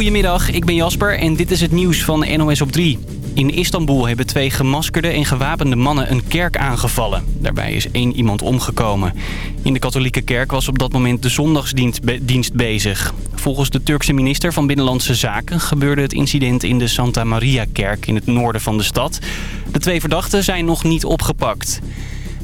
Goedemiddag, ik ben Jasper en dit is het nieuws van NOS op 3. In Istanbul hebben twee gemaskerde en gewapende mannen een kerk aangevallen. Daarbij is één iemand omgekomen. In de katholieke kerk was op dat moment de zondagsdienst bezig. Volgens de Turkse minister van Binnenlandse Zaken gebeurde het incident in de Santa Maria-kerk in het noorden van de stad. De twee verdachten zijn nog niet opgepakt.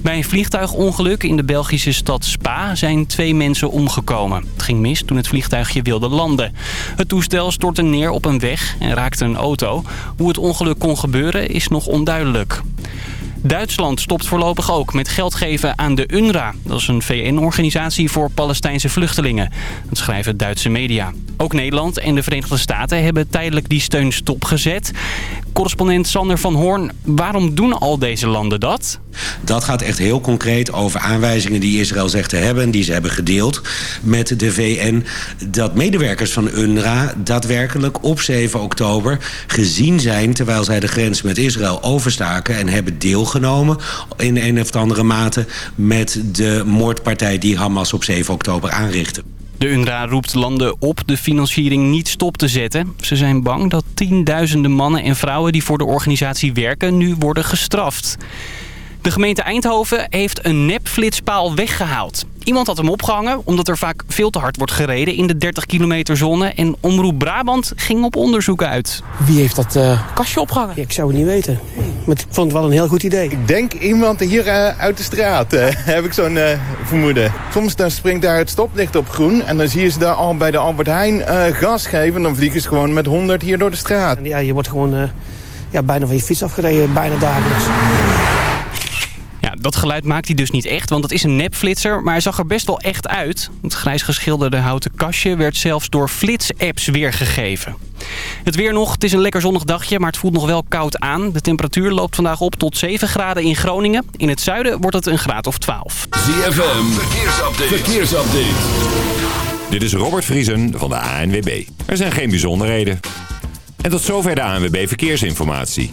Bij een vliegtuigongeluk in de Belgische stad Spa zijn twee mensen omgekomen. Het ging mis toen het vliegtuigje wilde landen. Het toestel stortte neer op een weg en raakte een auto. Hoe het ongeluk kon gebeuren is nog onduidelijk. Duitsland stopt voorlopig ook met geld geven aan de UNRWA. Dat is een VN-organisatie voor Palestijnse vluchtelingen. Dat schrijven Duitse media. Ook Nederland en de Verenigde Staten hebben tijdelijk die steun stopgezet. Correspondent Sander van Hoorn, waarom doen al deze landen dat? Dat gaat echt heel concreet over aanwijzingen die Israël zegt te hebben... die ze hebben gedeeld met de VN. Dat medewerkers van UNRWA daadwerkelijk op 7 oktober gezien zijn... terwijl zij de grens met Israël overstaken en hebben deelgenomen... in een of andere mate met de moordpartij die Hamas op 7 oktober aanrichtte. De UNRWA roept landen op de financiering niet stop te zetten. Ze zijn bang dat tienduizenden mannen en vrouwen die voor de organisatie werken nu worden gestraft. De gemeente Eindhoven heeft een nepflitspaal weggehaald. Iemand had hem opgehangen omdat er vaak veel te hard wordt gereden in de 30 kilometer zone. En Omroep Brabant ging op onderzoek uit. Wie heeft dat uh, kastje opgehangen? ik zou het niet weten. Maar ik vond het wel een heel goed idee. Ik denk iemand hier uh, uit de straat, uh, heb ik zo'n vermoeden. Soms dan springt daar het stoplicht op groen. En dan zie je ze daar al bij de Albert Heijn gas geven. En dan vliegen ze gewoon met 100 hier door de straat. Ja, je wordt gewoon ja, bijna van je fiets afgereden, bijna dagelijks. Dat geluid maakt hij dus niet echt, want het is een nepflitser. Maar hij zag er best wel echt uit. Het grijs geschilderde houten kastje werd zelfs door flitsapps weergegeven. Het weer nog. Het is een lekker zonnig dagje, maar het voelt nog wel koud aan. De temperatuur loopt vandaag op tot 7 graden in Groningen. In het zuiden wordt het een graad of 12. ZFM, verkeersupdate. verkeersupdate. Dit is Robert Vriesen van de ANWB. Er zijn geen bijzonderheden. En tot zover de ANWB Verkeersinformatie.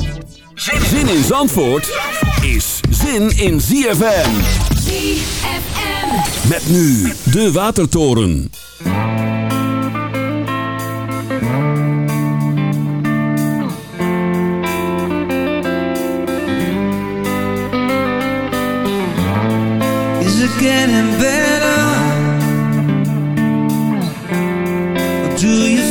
Zin in Zandvoort is zin in ZFM. ZFM. Met nu de Watertoren. Is it getting better? Or do you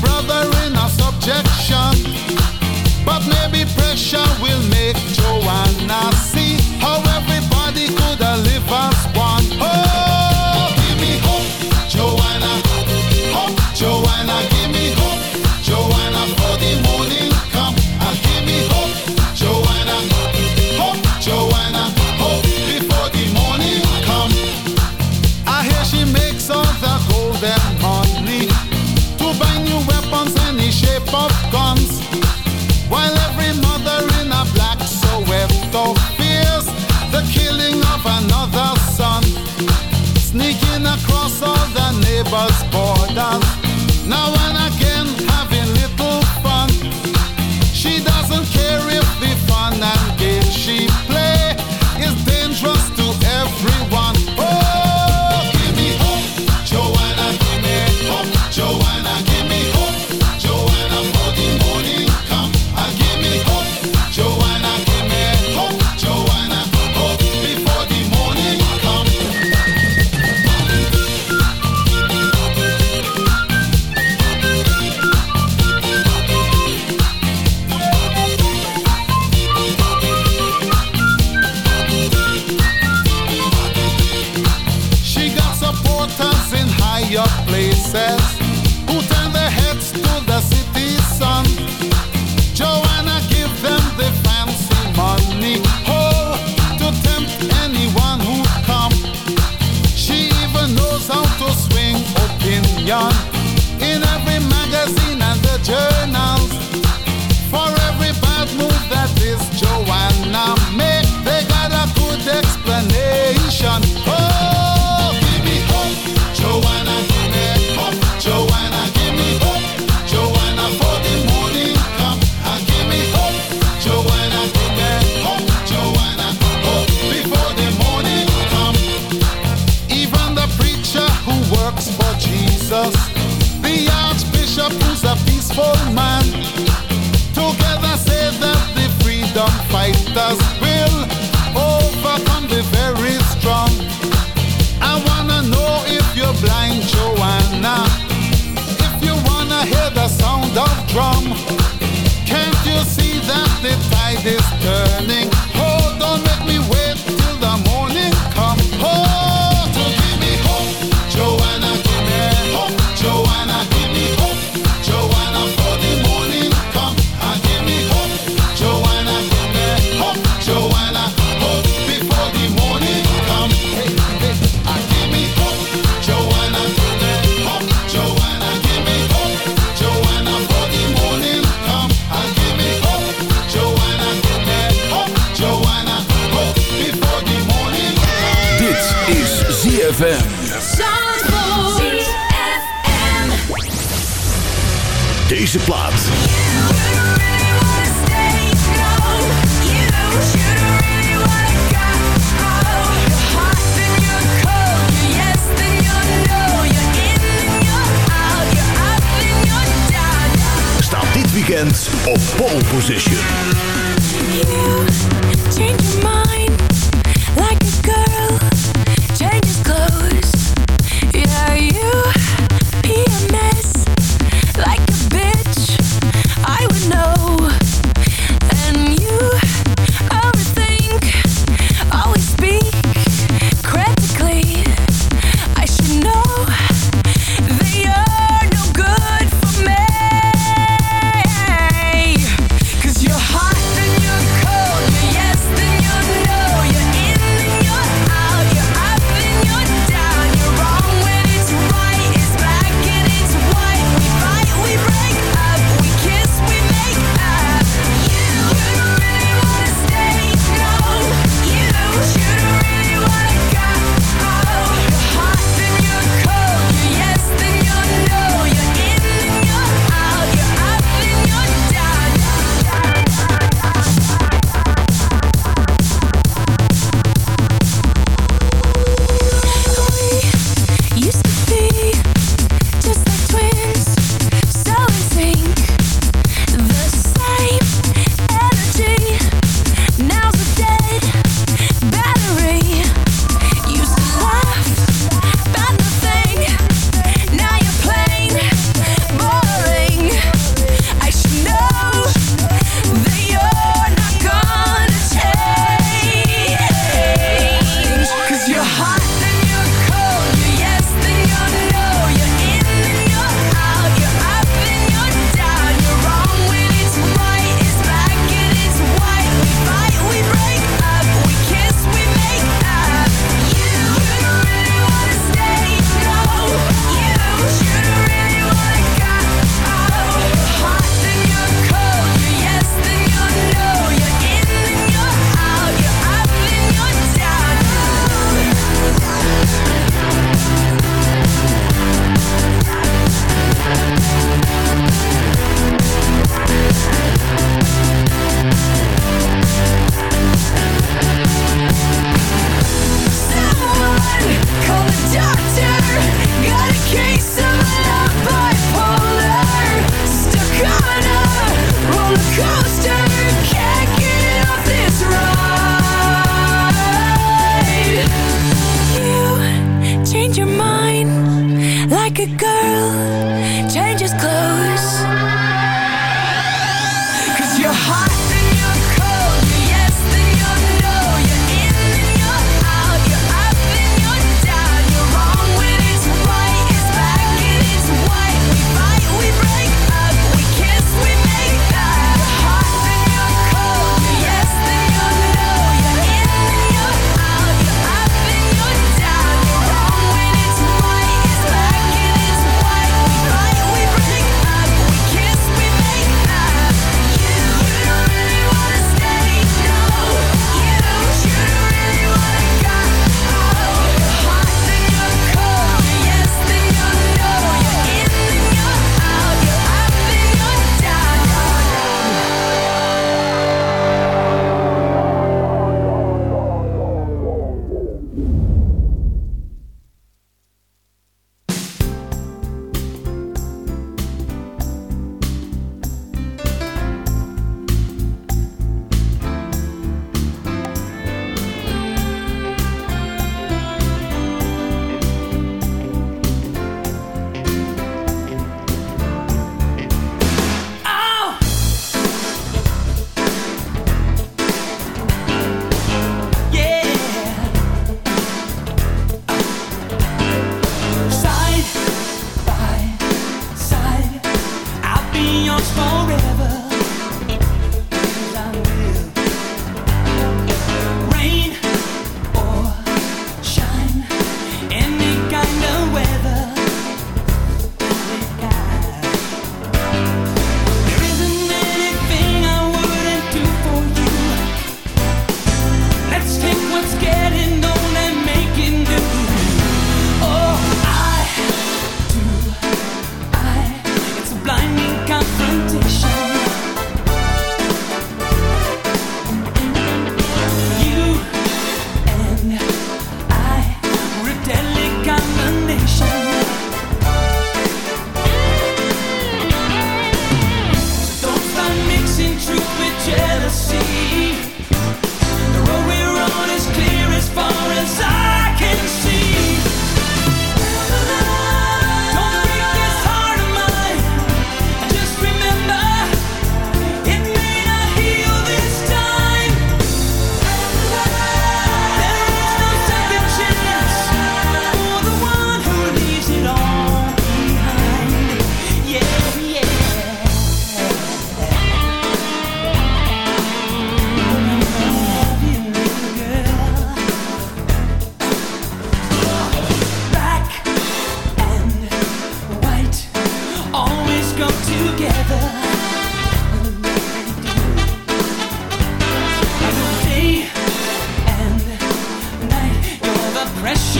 brother in a subjection. But maybe pressure will make Joanna borders.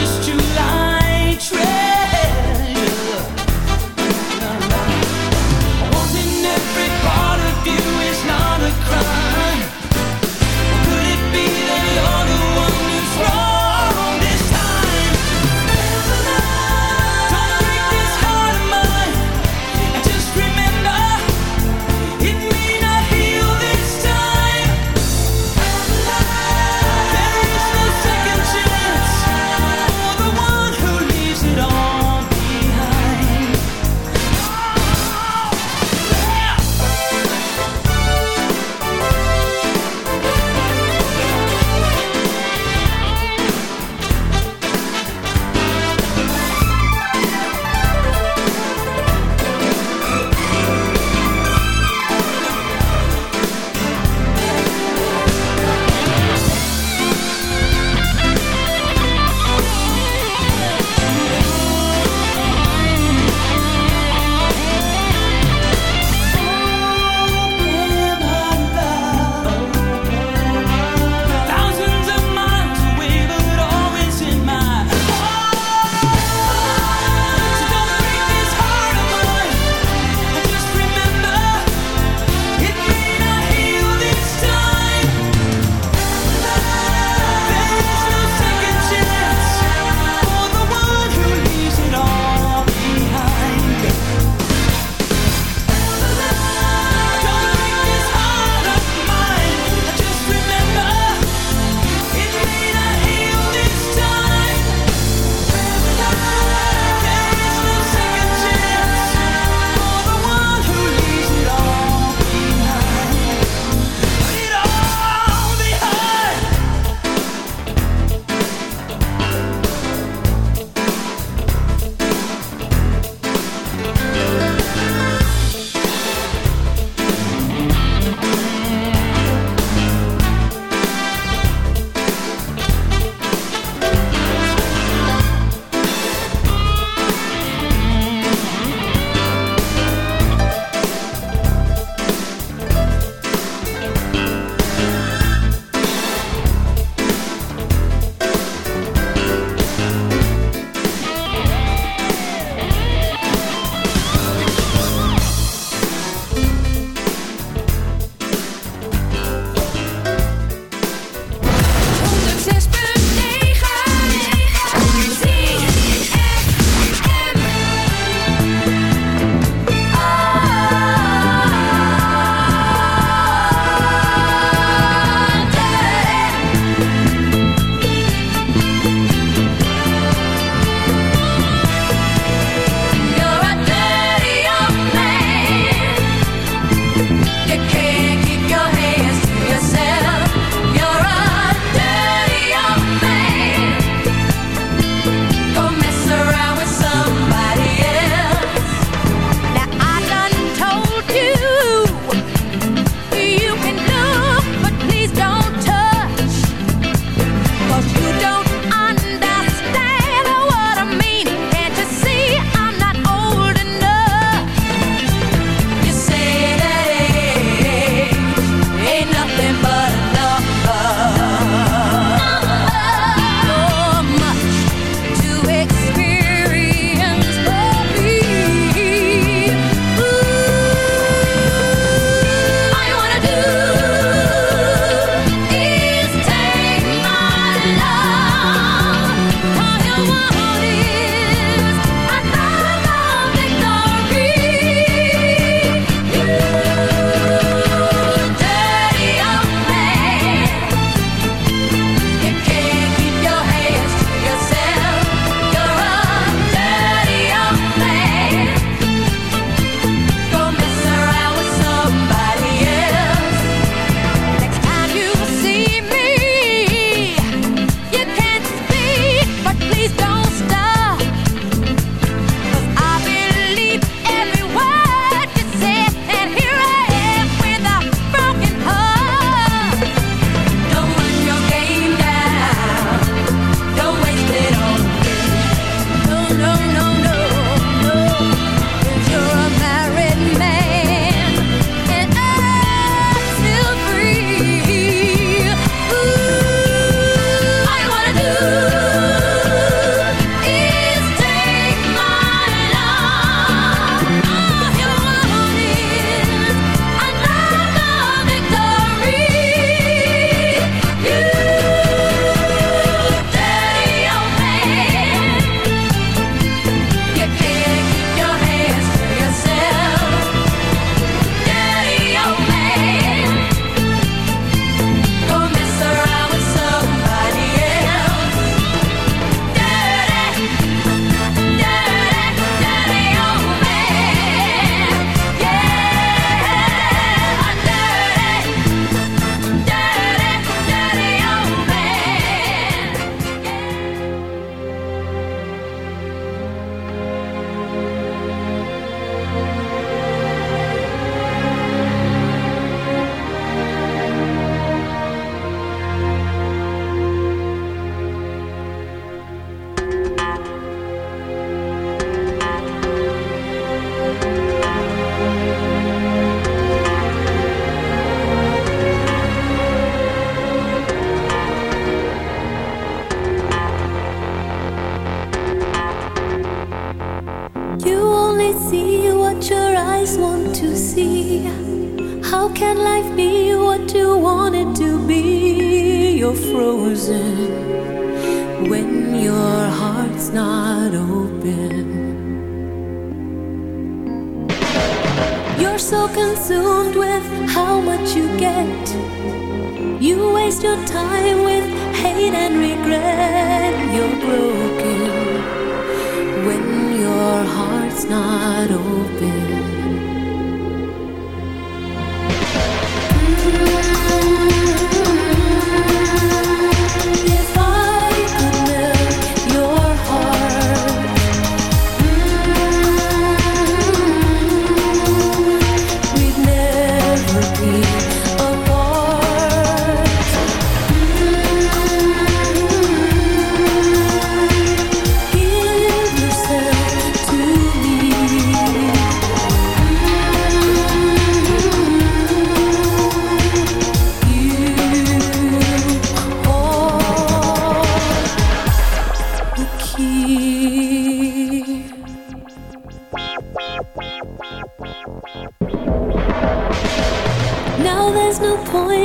July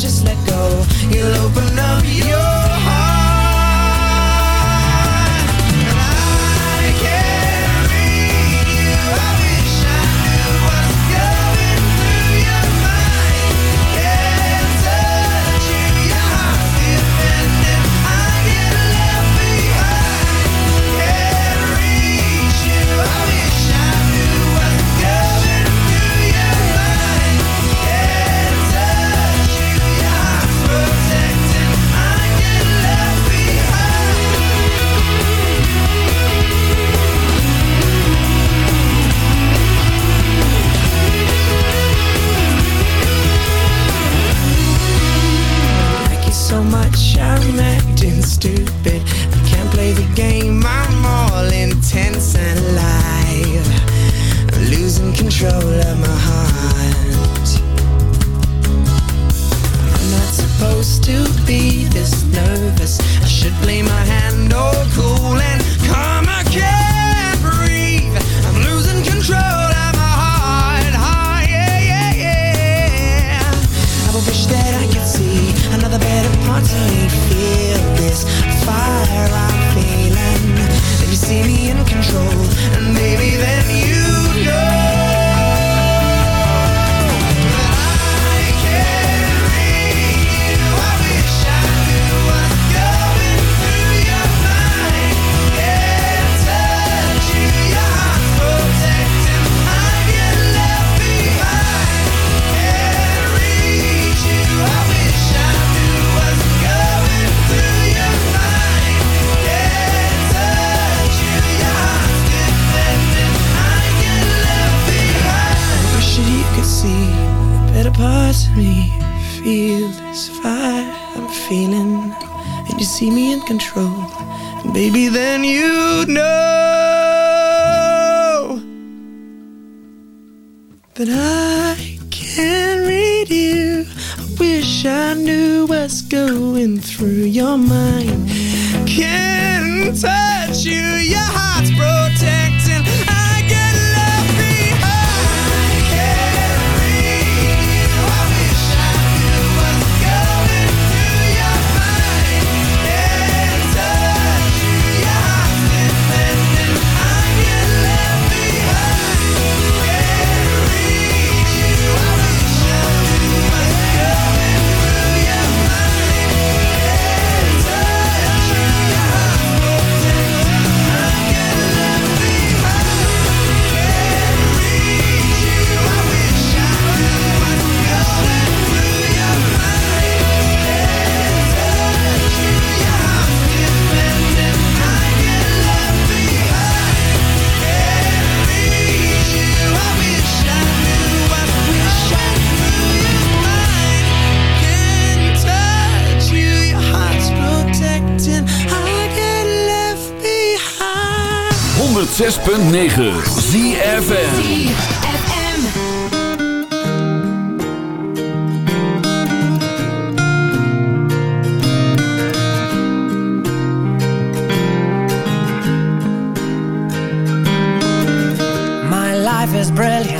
just let go. You'll open feel this fire I'm feeling, and you see me in control, and baby, then you know that I can read you. I wish I knew what's going through your mind. Can't touch you, your heart's protecting. 106.9 ZFN is brilliant.